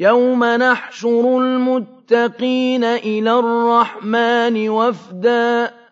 يَوْمَ نَحْشُرُ الْمُتَّقِينَ إِلَى الرَّحْمَٰنِ وَفْدًا